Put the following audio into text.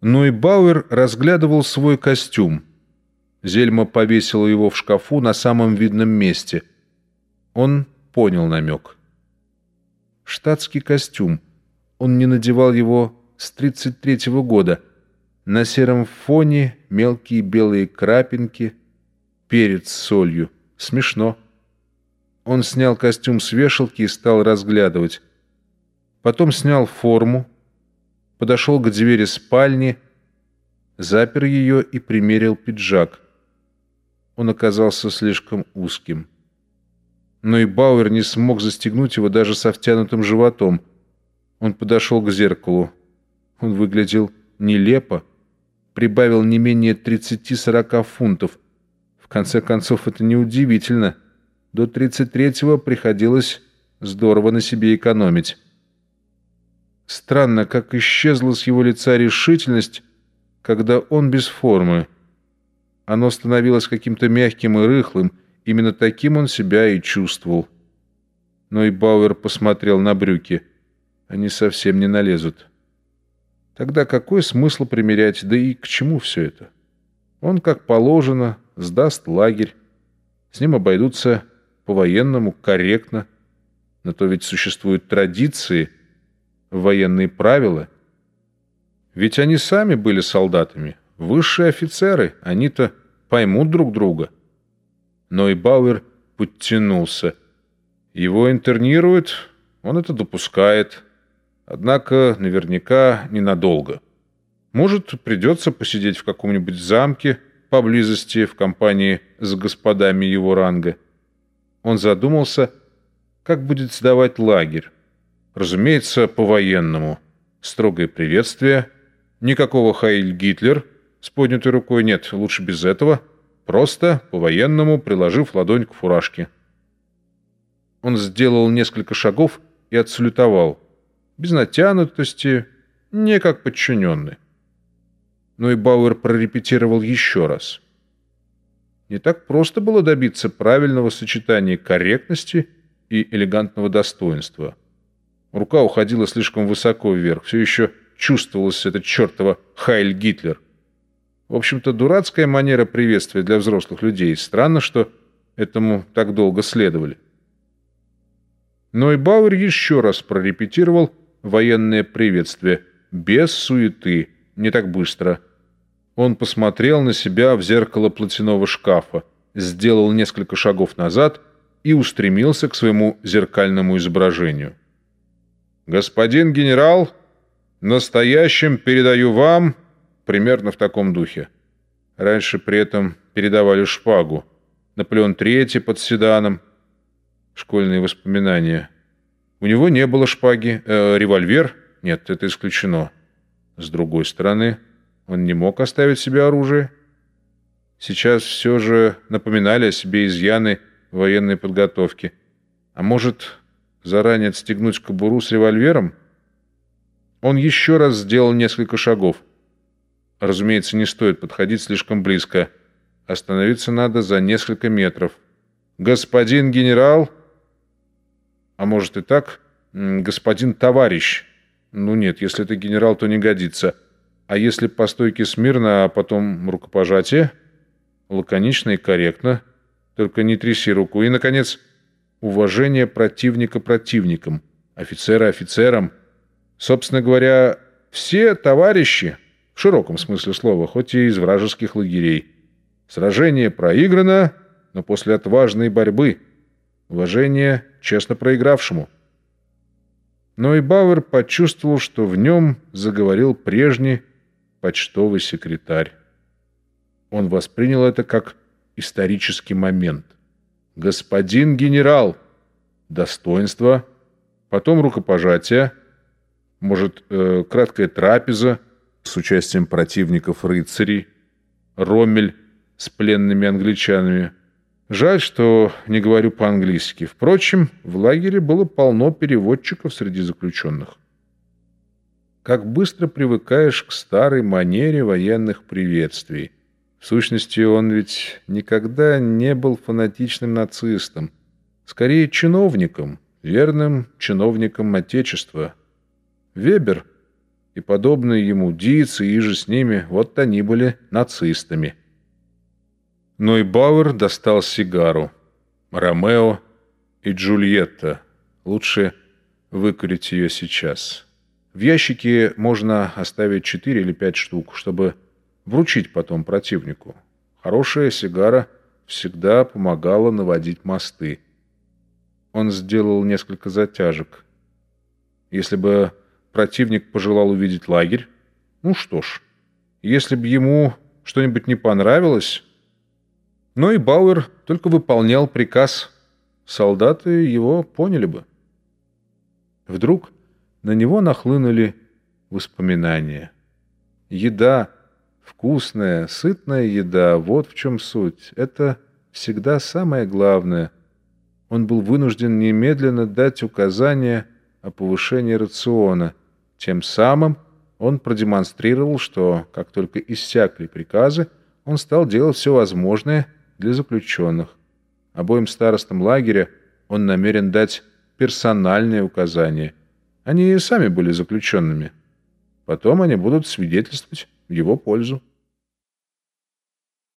Но и Бауэр разглядывал свой костюм. Зельма повесила его в шкафу на самом видном месте. Он понял намек. Штатский костюм. Он не надевал его с 33-го года. На сером фоне мелкие белые крапинки, перец с солью. Смешно. Он снял костюм с вешалки и стал разглядывать. Потом снял форму, подошел к двери спальни, запер ее и примерил пиджак. Он оказался слишком узким. Но и Бауэр не смог застегнуть его даже со втянутым животом. Он подошел к зеркалу. Он выглядел нелепо, прибавил не менее 30-40 фунтов. В конце концов, это неудивительно. До 33-го приходилось здорово на себе экономить. Странно, как исчезла с его лица решительность, когда он без формы. Оно становилось каким-то мягким и рыхлым, именно таким он себя и чувствовал. Но и Бауэр посмотрел на брюки. Они совсем не налезут. Тогда какой смысл примерять, да и к чему все это? Он, как положено, сдаст лагерь. С ним обойдутся по-военному, корректно. Но то ведь существуют традиции — военные правила. Ведь они сами были солдатами, высшие офицеры, они-то поймут друг друга. Но и Бауэр подтянулся. Его интернируют, он это допускает. Однако наверняка ненадолго. Может, придется посидеть в каком-нибудь замке поблизости в компании с господами его ранга. Он задумался, как будет сдавать лагерь. Разумеется, по-военному. Строгое приветствие. Никакого «Хайль Гитлер» с поднятой рукой нет, лучше без этого. Просто, по-военному, приложив ладонь к фуражке. Он сделал несколько шагов и отсалютовал. Без натянутости, не как подчиненный. Но и Бауэр прорепетировал еще раз. Не так просто было добиться правильного сочетания корректности и элегантного достоинства – Рука уходила слишком высоко вверх. Все еще чувствовалось это чертово «Хайль Гитлер». В общем-то, дурацкая манера приветствия для взрослых людей. Странно, что этому так долго следовали. Но и Бауэр еще раз прорепетировал военное приветствие. Без суеты, не так быстро. Он посмотрел на себя в зеркало платяного шкафа, сделал несколько шагов назад и устремился к своему зеркальному изображению. «Господин генерал, настоящим передаю вам...» Примерно в таком духе. Раньше при этом передавали шпагу. Наполеон III под седаном. Школьные воспоминания. У него не было шпаги. Э, револьвер? Нет, это исключено. С другой стороны, он не мог оставить себе оружие. Сейчас все же напоминали о себе изъяны военной подготовки. А может, заранее отстегнуть кобуру с револьвером? Он еще раз сделал несколько шагов. Разумеется, не стоит подходить слишком близко. Остановиться надо за несколько метров. «Господин генерал!» А может и так? «Господин товарищ!» Ну нет, если это генерал, то не годится. А если по стойке смирно, а потом рукопожатие? Лаконично и корректно. Только не тряси руку. И, наконец, уважение противника противникам, офицера офицерам. Собственно говоря, все товарищи, в широком смысле слова, хоть и из вражеских лагерей. Сражение проиграно, но после отважной борьбы. Уважение честно проигравшему. Но и Бауэр почувствовал, что в нем заговорил прежний почтовый секретарь. Он воспринял это как исторический момент господин генерал, достоинство, потом рукопожатие, может, э, краткая трапеза с участием противников рыцарей, Роммель с пленными англичанами. Жаль, что не говорю по-английски. Впрочем, в лагере было полно переводчиков среди заключенных. Как быстро привыкаешь к старой манере военных приветствий. В сущности, он ведь никогда не был фанатичным нацистом. Скорее, чиновником, верным чиновником Отечества. Вебер, и подобные ему Диц и же с ними, вот они были нацистами. Но и Бауэр достал сигару. Ромео и Джульетта. Лучше выкурить ее сейчас. В ящике можно оставить 4 или 5 штук, чтобы вручить потом противнику. Хорошая сигара всегда помогала наводить мосты. Он сделал несколько затяжек. Если бы противник пожелал увидеть лагерь, ну что ж, если бы ему что-нибудь не понравилось... Но и Бауэр только выполнял приказ. Солдаты его поняли бы. Вдруг на него нахлынули воспоминания. Еда, вкусная, сытная еда, вот в чем суть. Это всегда самое главное. Он был вынужден немедленно дать указание о повышении рациона. Тем самым он продемонстрировал, что, как только иссякли приказы, он стал делать все возможное для заключенных. Обоим старостам лагеря он намерен дать персональные указания. Они и сами были заключенными. Потом они будут свидетельствовать в его пользу.